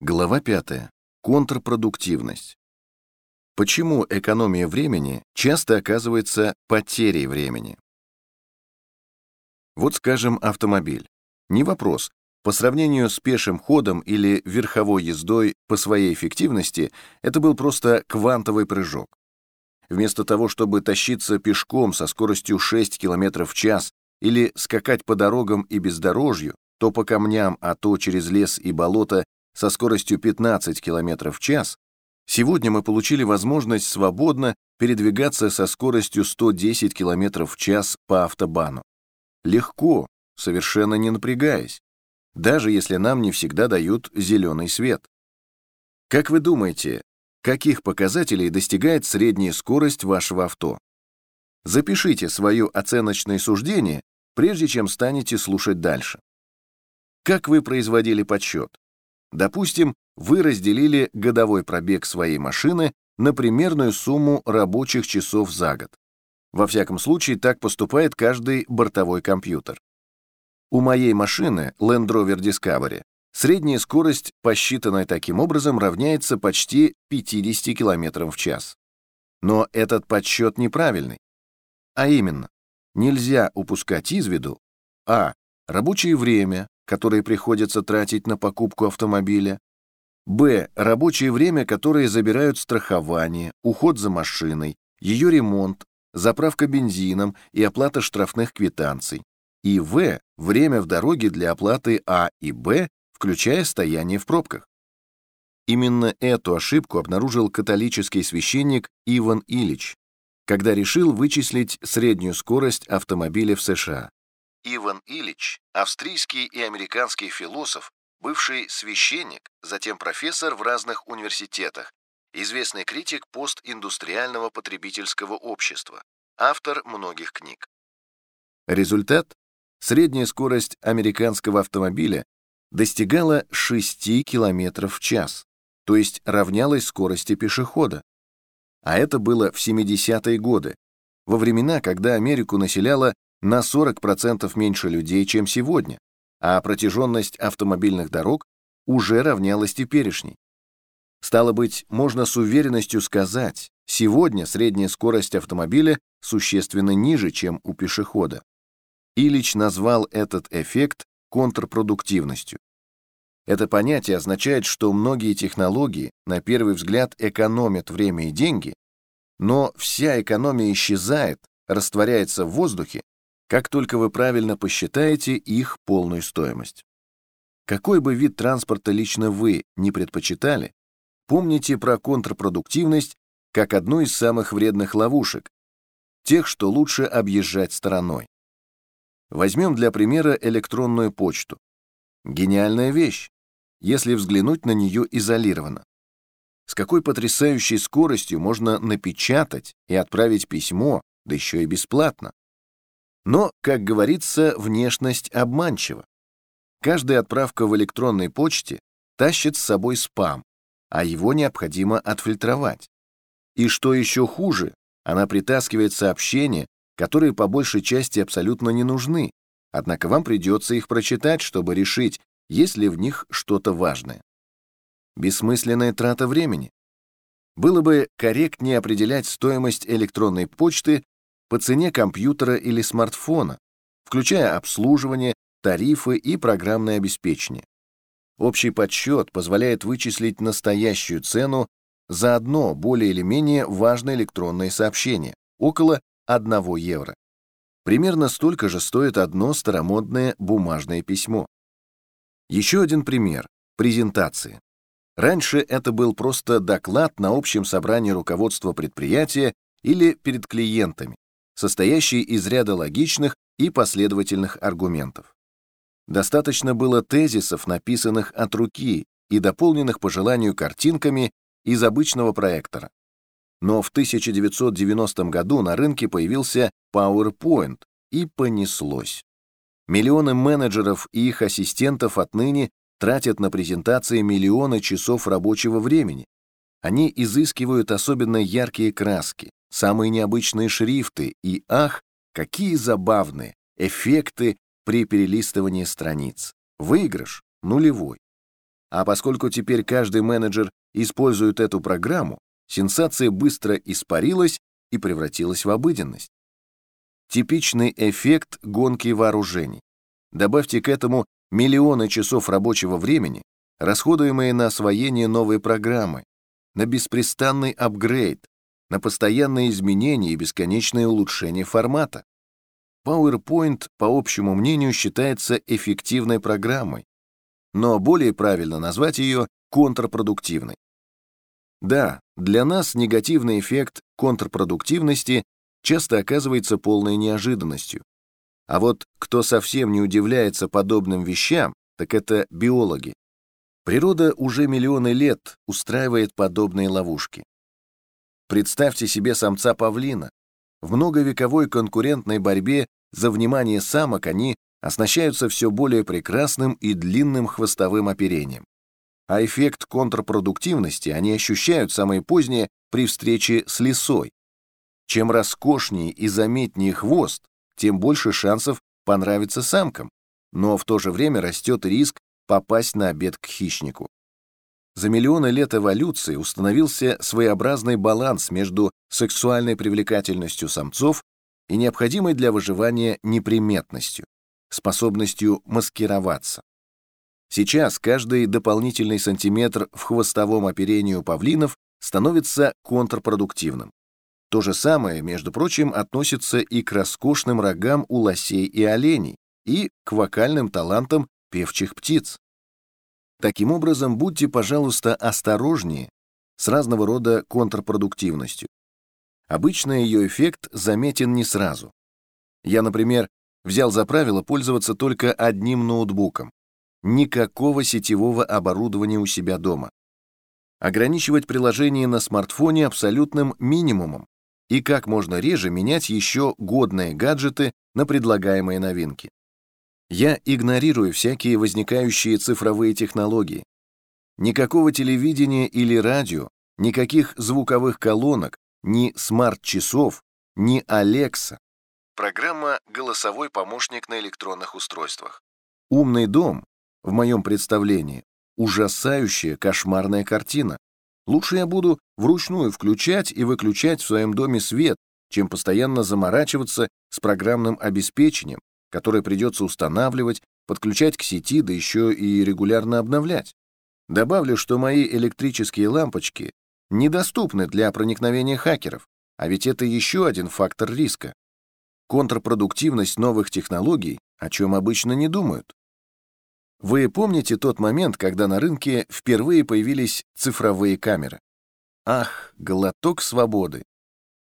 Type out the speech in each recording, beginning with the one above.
Глава 5. Контрпродуктивность. Почему экономия времени часто оказывается потерей времени? Вот, скажем, автомобиль. Не вопрос. По сравнению с пешим ходом или верховой ездой по своей эффективности, это был просто квантовый прыжок. Вместо того, чтобы тащиться пешком со скоростью 6 км в час или скакать по дорогам и бездорожью, то по камням, а то через лес и болото со скоростью 15 км в час, сегодня мы получили возможность свободно передвигаться со скоростью 110 км в час по автобану. Легко, совершенно не напрягаясь, даже если нам не всегда дают зеленый свет. Как вы думаете, каких показателей достигает средняя скорость вашего авто? Запишите свое оценочное суждение, прежде чем станете слушать дальше. Как вы производили подсчет? Допустим, вы разделили годовой пробег своей машины на примерную сумму рабочих часов за год. Во всяком случае, так поступает каждый бортовой компьютер. У моей машины Land Rover Discovery средняя скорость, посчитанная таким образом, равняется почти 50 км в час. Но этот подсчет неправильный. А именно, нельзя упускать из виду а. рабочее время, которые приходится тратить на покупку автомобиля, б. рабочее время, которое забирают страхование, уход за машиной, ее ремонт, заправка бензином и оплата штрафных квитанций, и в. время в дороге для оплаты А и Б, включая стояние в пробках. Именно эту ошибку обнаружил католический священник Иван Ильич, когда решил вычислить среднюю скорость автомобиля в США. Иван Ильич, австрийский и американский философ, бывший священник, затем профессор в разных университетах, известный критик постиндустриального потребительского общества, автор многих книг. Результат? Средняя скорость американского автомобиля достигала 6 км в час, то есть равнялась скорости пешехода. А это было в 70-е годы, во времена, когда Америку населяло на 40% меньше людей, чем сегодня, а протяженность автомобильных дорог уже равнялась теперешней. Стало быть, можно с уверенностью сказать, сегодня средняя скорость автомобиля существенно ниже, чем у пешехода. Ильич назвал этот эффект контрпродуктивностью. Это понятие означает, что многие технологии, на первый взгляд, экономят время и деньги, но вся экономия исчезает, растворяется в воздухе, как только вы правильно посчитаете их полную стоимость. Какой бы вид транспорта лично вы не предпочитали, помните про контрпродуктивность как одну из самых вредных ловушек, тех, что лучше объезжать стороной. Возьмем для примера электронную почту. Гениальная вещь, если взглянуть на нее изолированно. С какой потрясающей скоростью можно напечатать и отправить письмо, да еще и бесплатно. Но, как говорится, внешность обманчива. Каждая отправка в электронной почте тащит с собой спам, а его необходимо отфильтровать. И что еще хуже, она притаскивает сообщения, которые по большей части абсолютно не нужны, однако вам придется их прочитать, чтобы решить, есть ли в них что-то важное. Бессмысленная трата времени. Было бы корректнее определять стоимость электронной почты по цене компьютера или смартфона, включая обслуживание, тарифы и программное обеспечение. Общий подсчет позволяет вычислить настоящую цену за одно более или менее важное электронное сообщение, около 1 евро. Примерно столько же стоит одно старомодное бумажное письмо. Еще один пример – презентации. Раньше это был просто доклад на общем собрании руководства предприятия или перед клиентами состоящий из ряда логичных и последовательных аргументов. Достаточно было тезисов, написанных от руки и дополненных по желанию картинками из обычного проектора. Но в 1990 году на рынке появился PowerPoint, и понеслось. Миллионы менеджеров и их ассистентов отныне тратят на презентации миллионы часов рабочего времени. Они изыскивают особенно яркие краски, самые необычные шрифты и, ах, какие забавные эффекты при перелистывании страниц. Выигрыш нулевой. А поскольку теперь каждый менеджер использует эту программу, сенсация быстро испарилась и превратилась в обыденность. Типичный эффект гонки вооружений. Добавьте к этому миллионы часов рабочего времени, расходуемые на освоение новой программы, на беспрестанный апгрейд, на постоянные изменения и бесконечное улучшение формата. PowerPoint, по общему мнению, считается эффективной программой, но более правильно назвать ее контрпродуктивной. Да, для нас негативный эффект контрпродуктивности часто оказывается полной неожиданностью. А вот кто совсем не удивляется подобным вещам, так это биологи. Природа уже миллионы лет устраивает подобные ловушки. Представьте себе самца павлина. В многовековой конкурентной борьбе за внимание самок они оснащаются все более прекрасным и длинным хвостовым оперением. А эффект контрпродуктивности они ощущают самое позднее при встрече с лисой. Чем роскошнее и заметнее хвост, тем больше шансов понравиться самкам, но в то же время растет риск попасть на обед к хищнику. За миллионы лет эволюции установился своеобразный баланс между сексуальной привлекательностью самцов и необходимой для выживания неприметностью, способностью маскироваться. Сейчас каждый дополнительный сантиметр в хвостовом оперении павлинов становится контрпродуктивным. То же самое, между прочим, относится и к роскошным рогам у лосей и оленей, и к вокальным талантам певчих птиц. Таким образом, будьте, пожалуйста, осторожнее с разного рода контрпродуктивностью. Обычно ее эффект заметен не сразу. Я, например, взял за правило пользоваться только одним ноутбуком. Никакого сетевого оборудования у себя дома. Ограничивать приложение на смартфоне абсолютным минимумом и как можно реже менять еще годные гаджеты на предлагаемые новинки. Я игнорирую всякие возникающие цифровые технологии. Никакого телевидения или радио, никаких звуковых колонок, ни смарт-часов, ни Алекса. Программа «Голосовой помощник на электронных устройствах». «Умный дом», в моем представлении, ужасающая кошмарная картина. Лучше я буду вручную включать и выключать в своем доме свет, чем постоянно заморачиваться с программным обеспечением, которое придется устанавливать, подключать к сети, да еще и регулярно обновлять. Добавлю, что мои электрические лампочки недоступны для проникновения хакеров, а ведь это еще один фактор риска. Контрпродуктивность новых технологий, о чем обычно не думают. Вы помните тот момент, когда на рынке впервые появились цифровые камеры? Ах, глоток свободы!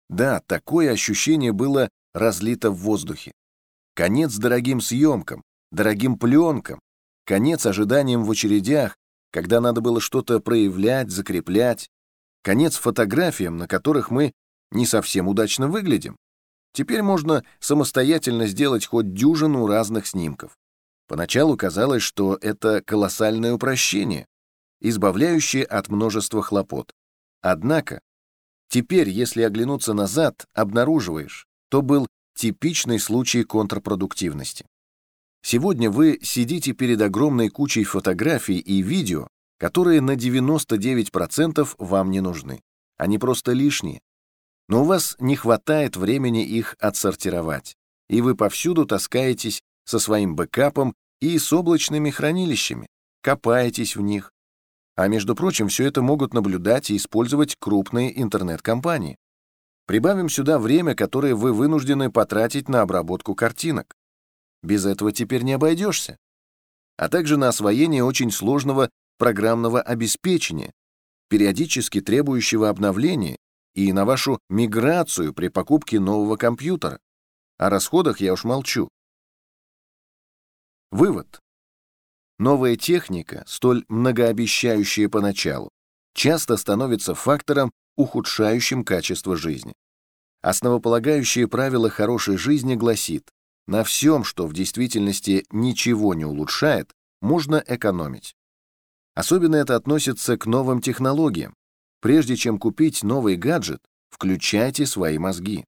Да, такое ощущение было разлито в воздухе. Конец дорогим съемкам, дорогим пленкам, конец ожиданиям в очередях, когда надо было что-то проявлять, закреплять, конец фотографиям, на которых мы не совсем удачно выглядим. Теперь можно самостоятельно сделать хоть дюжину разных снимков. Поначалу казалось, что это колоссальное упрощение, избавляющее от множества хлопот. Однако, теперь, если оглянуться назад, обнаруживаешь, то был типичный случай контрпродуктивности. Сегодня вы сидите перед огромной кучей фотографий и видео, которые на 99% вам не нужны. Они просто лишние. Но у вас не хватает времени их отсортировать, и вы повсюду таскаетесь со своим бэкапом и с облачными хранилищами, копаетесь в них. А между прочим, все это могут наблюдать и использовать крупные интернет-компании. Прибавим сюда время, которое вы вынуждены потратить на обработку картинок. Без этого теперь не обойдешься. А также на освоение очень сложного программного обеспечения, периодически требующего обновления, и на вашу миграцию при покупке нового компьютера. О расходах я уж молчу. Вывод. Новая техника, столь многообещающая поначалу, часто становится фактором, ухудшающим качество жизни. Основополагающее правило хорошей жизни гласит, на всем, что в действительности ничего не улучшает, можно экономить. Особенно это относится к новым технологиям. Прежде чем купить новый гаджет, включайте свои мозги.